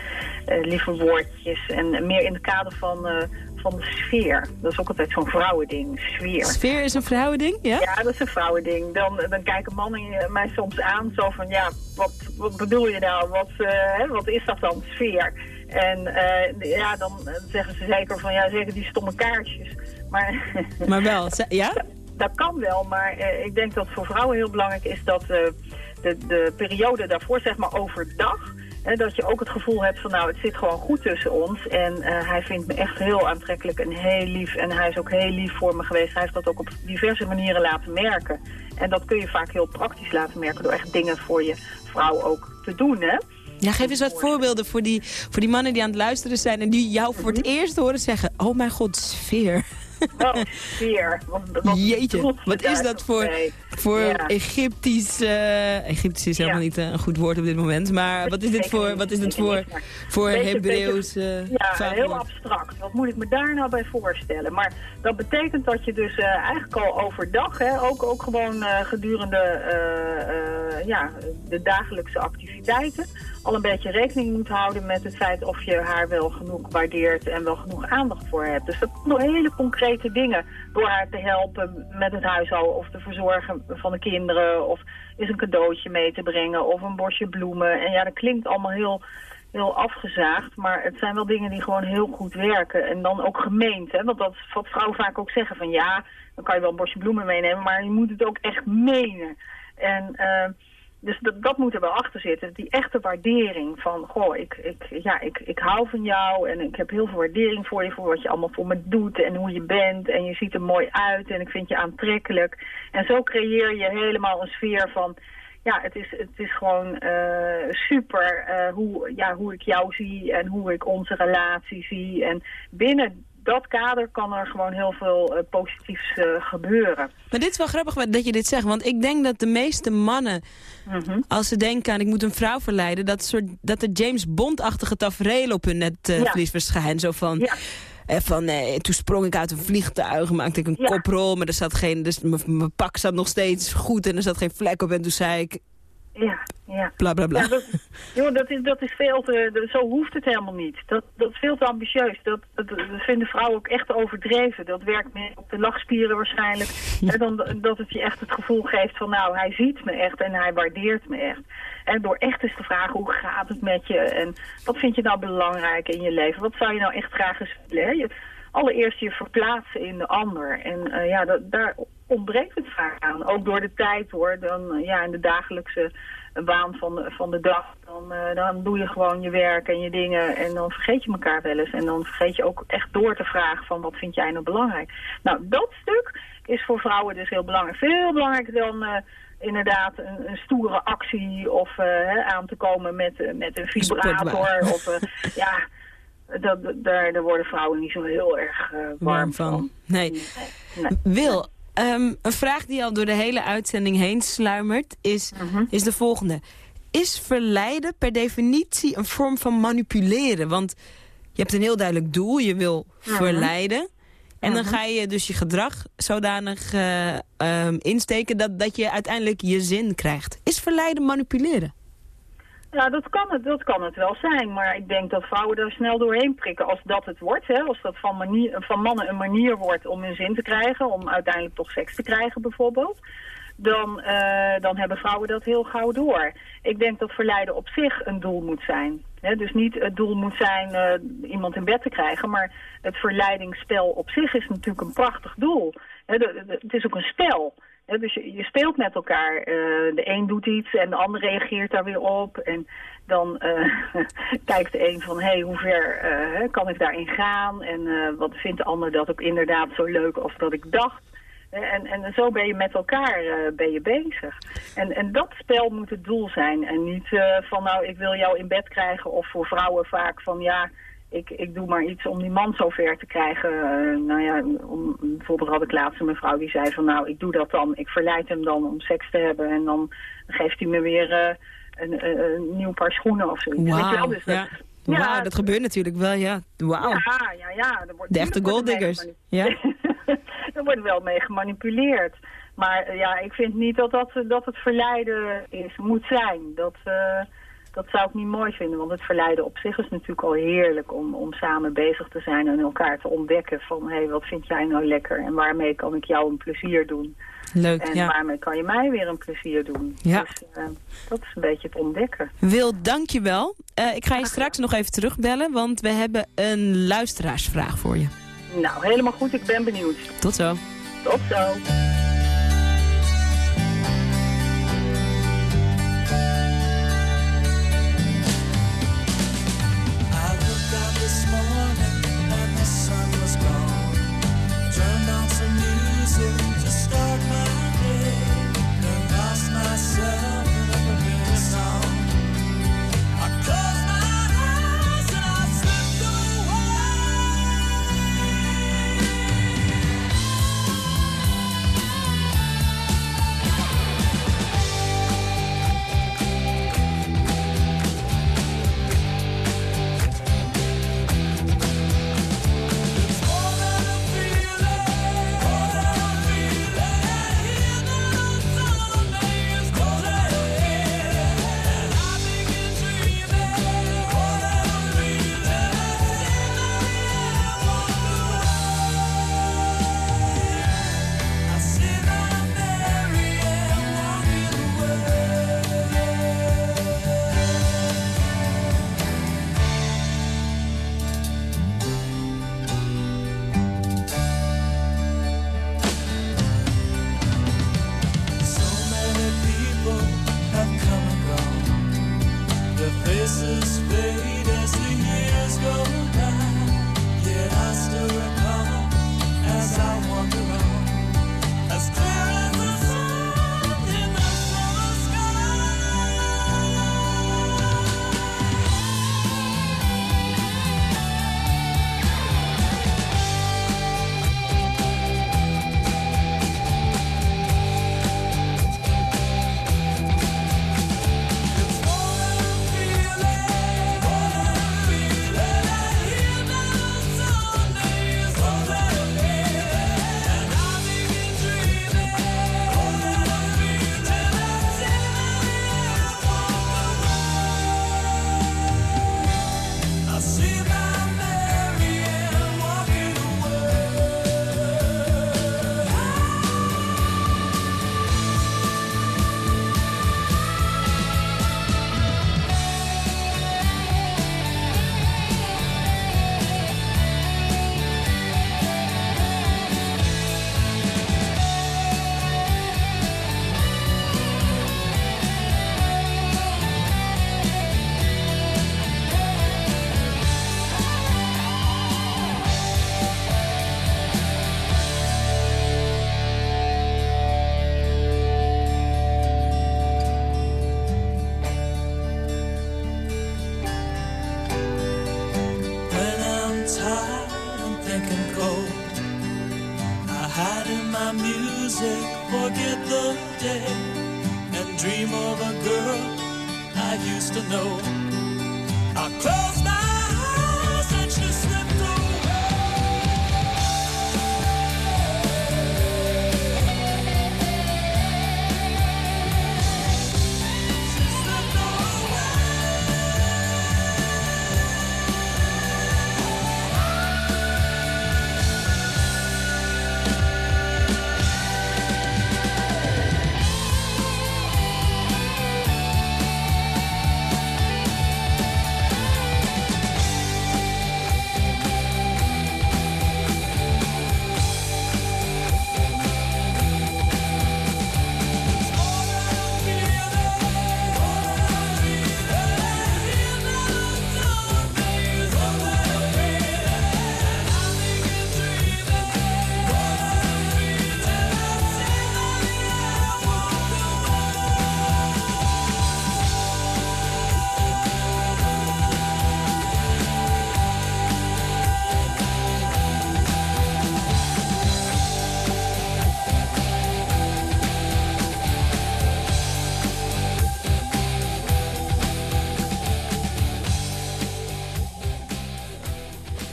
lieve woordjes. En meer in het kader van, van de sfeer. Dat is ook altijd zo'n vrouwending, sfeer. Sfeer is een vrouwending, ja? Ja, dat is een vrouwending. Dan, dan kijken mannen mij soms aan zo van, ja, wat, wat bedoel je nou? Wat, hè, wat is dat dan, sfeer? En ja, dan zeggen ze zeker van, ja, zeker die stomme kaartjes. Maar, Maar wel, ja? dat kan wel, maar eh, ik denk dat voor vrouwen heel belangrijk is dat eh, de, de periode daarvoor, zeg maar overdag... Hè, dat je ook het gevoel hebt van nou, het zit gewoon goed tussen ons. En eh, hij vindt me echt heel aantrekkelijk en heel lief. En hij is ook heel lief voor me geweest. Hij heeft dat ook op diverse manieren laten merken. En dat kun je vaak heel praktisch laten merken door echt dingen voor je vrouw ook te doen, hè. Ja, geef eens wat voorbeelden voor die, voor die mannen die aan het luisteren zijn... en die jou voor het eerst horen zeggen... oh mijn god, sfeer. Oh, sfeer. Wat, wat Jeetje, wat is dat voor, voor Ja. Egyptisch... Egyptisch is helemaal Ja. niet een goed woord op dit moment. Maar wat is dit voor, wat is dit voor, voor Hebreeuws Ja, heel abstract. Wat moet ik me daar nou bij voorstellen? Maar dat betekent dat je dus eh, eigenlijk al overdag, hè, ook, ook gewoon eh, gedurende eh, ja, de dagelijkse activiteiten, al een beetje rekening moet houden met het feit of je haar wel genoeg waardeert en wel genoeg aandacht voor hebt. Dus dat zijn hele concrete dingen door haar te helpen met het huishouden of te verzorgen van de kinderen of is een cadeautje mee te brengen of een bosje bloemen. En ja, dat klinkt allemaal heel heel afgezaagd. Maar het zijn wel dingen die gewoon heel goed werken. En dan ook gemeend. Hè? Want dat is wat vrouwen vaak ook zeggen. Van ja, dan kan je wel een bosje bloemen meenemen. Maar je moet het ook echt menen. En eh, dus dat, moet er wel achter zitten. Die echte waardering van... Goh, ik, ik, ja, ik, ik hou van jou. En ik heb heel veel waardering voor je. Voor wat je allemaal voor me doet. En hoe je bent. En je ziet er mooi uit. En ik vind je aantrekkelijk. En zo creëer je helemaal een sfeer van ja, het is, het is gewoon eh, super eh, hoe, ja, hoe ik jou zie en hoe ik onze relatie zie. En binnen dat kader kan er gewoon heel veel eh, positiefs eh, gebeuren. Maar dit is wel grappig dat je dit zegt. Want ik denk dat de meeste mannen, Mhm. als ze denken aan ik moet een vrouw verleiden... dat, soort, dat de James Bond-achtige tafereel op hun netvlies Ja. verschijnt. Zo van... eh, van eh, toen sprong ik uit een vliegtuig, maakte ik een koprol, maar er zat geen, dus mijn pak zat nog steeds goed en er zat geen vlek op. En toen zei ik, Ja, ja. bla bla bla. Ja, dat, joh, dat, is, dat is veel te... zo hoeft het helemaal niet. Dat, dat is veel te ambitieus. Dat, dat, dat vinden vrouwen ook echt overdreven. Dat werkt meer op de lachspieren waarschijnlijk. Hè, dan dat het je echt het gevoel geeft van... nou, hij ziet me echt en hij waardeert me echt. En door echt eens te vragen, hoe gaat het met je? En wat vind je nou belangrijk in je leven? Wat zou je nou echt graag eens willen? hè? Je, allereerst je verplaatsen in de ander. En eh, ja, dat, daar ontbreekt het vaak aan. Ook door de tijd hoor. Dan, eh, ja, in de dagelijkse waan van de, van de dag. Dan, eh, dan doe je gewoon je werk en je dingen. En dan vergeet je elkaar wel eens. En dan vergeet je ook echt door te vragen van wat vind jij nou belangrijk. Nou, dat stuk is voor vrouwen dus heel belangrijk. Veel belangrijker dan... eh, inderdaad een, een stoere actie of aan te komen met, met een vibrator. Of, ja, dat, daar, daar worden vrouwen niet zo heel erg warm, Warm van. Nee. Nee. Wil, Ehm, een vraag die al door de hele uitzending heen sluimert is, Mhm. is de volgende. Is verleiden per definitie een vorm van manipuleren? Want je hebt een heel duidelijk doel, je wil verleiden. En dan Mhm. ga je dus je gedrag zodanig eh, ehm, insteken dat, dat je uiteindelijk je zin krijgt. Is verleiden manipuleren? Ja, dat kan, het, dat kan het wel zijn. Maar ik denk dat vrouwen er snel doorheen prikken als dat het wordt. Hè? Als dat van, manier, van mannen een manier wordt om hun zin te krijgen. Om uiteindelijk toch seks te krijgen bijvoorbeeld. Dan, eh, dan hebben vrouwen dat heel gauw door. Ik denk dat verleiden op zich een doel moet zijn. Hè? Dus niet het doel moet zijn eh, iemand in bed te krijgen. Maar het verleidingsspel op zich is natuurlijk een prachtig doel. Hè? het is ook een spel. Dus je, speelt met elkaar. Eh, de een doet iets en de ander reageert daar weer op. En dan eh, kijkt de een van, hé, hey, hoe ver eh, kan ik daarin gaan? En wat vindt de ander dat ook inderdaad zo leuk als dat ik dacht? En, en zo ben je met elkaar ben je bezig. En, en dat spel moet het doel zijn. En niet van, nou, ik wil jou in bed krijgen. Of voor vrouwen vaak van, ja, ik, ik doe maar iets om die man zo ver te krijgen. Eh, nou ja, om, bijvoorbeeld had ik laatst een mevrouw die zei van nou, ik doe dat dan. Ik verleid hem dan om seks te hebben en dan geeft hij me weer eh, een, een, een nieuw paar schoenen of zoiets. Weet je wel? Dus dat- ja. Dat gebeurt natuurlijk wel, ja. Wauw. Ja, ja, ja. Er wordt, De echte er golddiggers. Ja. er wordt wel mee gemanipuleerd. Maar eh, ja, ik vind niet dat, dat, dat het verleiden is, moet zijn. Dat, dat zou ik niet mooi vinden. Want het verleiden op zich is natuurlijk al heerlijk om, om samen bezig te zijn en elkaar te ontdekken. Van hé, hey, wat vind jij nou lekker en waarmee kan ik jou een plezier doen? Leuk, en ja. waarmee kan je mij weer een plezier doen? Ja. Dus eh, dat is een beetje het ontdekken. Wil, dankjewel. Eh ik ga je straks nog even terugbellen, want we hebben een luisteraarsvraag voor je. Nou, helemaal goed. Ik ben benieuwd. Tot zo. Tot zo.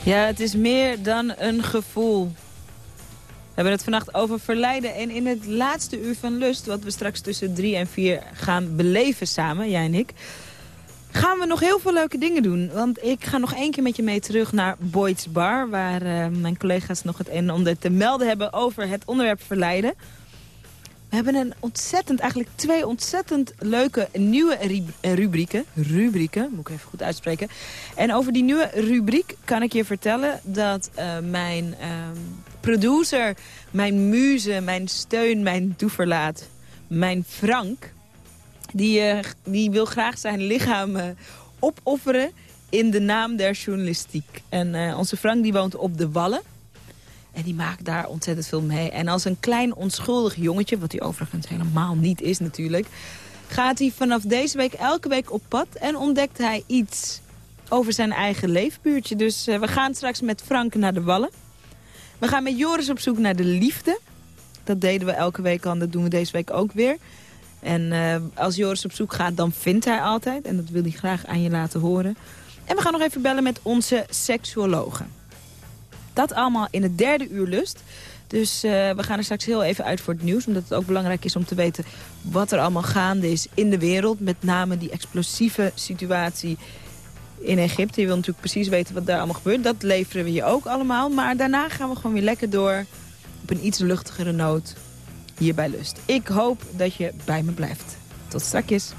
Ja, het is meer dan een gevoel. We hebben het vannacht over verleiden. En in het laatste uur van Lust, wat we straks tussen drie en vier gaan beleven samen, jij en ik... gaan we nog heel veel leuke dingen doen. Want ik ga nog één keer met je mee terug naar Boyd's Bar... waar eh, mijn collega's nog het een en te melden hebben over het onderwerp verleiden. We hebben een ontzettend, eigenlijk twee ontzettend leuke nieuwe ri- rubrieken. Rubrieken, moet ik even goed uitspreken. En over die nieuwe rubriek kan ik je vertellen dat eh, mijn ehm, producer, mijn muze, mijn steun, mijn toeverlaat, mijn Frank... die, eh, die wil graag zijn lichaam eh, opofferen in de naam der journalistiek. En onze Frank die woont op de Wallen. En die maakt daar ontzettend veel mee. En als een klein onschuldig jongetje, wat hij overigens helemaal niet is natuurlijk... gaat hij vanaf deze week elke week op pad en ontdekt hij iets over zijn eigen leefbuurtje. Dus eh, we gaan straks met Frank naar de Wallen. We gaan met Joris op zoek naar de liefde. Dat deden we elke week al en dat doen we deze week ook weer. En eh, als Joris op zoek gaat, dan vindt hij altijd. En dat wil hij graag aan je laten horen. En we gaan nog even bellen met onze seksuologen. Dat allemaal in het derde uur lust. Dus eh, we gaan er straks heel even uit voor het nieuws. Omdat het ook belangrijk is om te weten wat er allemaal gaande is in de wereld. Met name die explosieve situatie in Egypte. Je wil natuurlijk precies weten wat daar allemaal gebeurt. Dat leveren we je ook allemaal. Maar daarna gaan we gewoon weer lekker door op een iets luchtigere noot hier bij Lust. Ik hoop dat je bij me blijft. Tot straks.